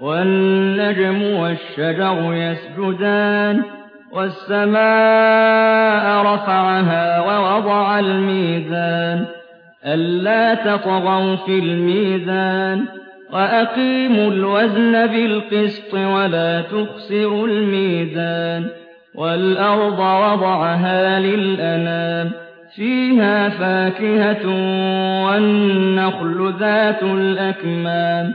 والنجم والشجر يسجدان وَالسَّمَاءَ رَفَعَهَا وَوَضَعَ الْمِيزَانَ أَلَّا تَطْغَوْا فِي الْمِيزَانِ وَأَقِيمُوا الْوَزْنَ بِالْقِسْطِ وَلَا تُخْسِرُوا الْمِيزَانَ وَالْأَرْضَ وَضَعَهَا لِلْأَنَامِ فِيهَا فَاكِهَةٌ وَالنَّخْلُ ذَاتُ الْأَكْمَامِ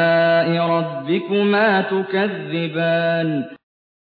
رَبِّكُمَا تُكَذِّبَانِ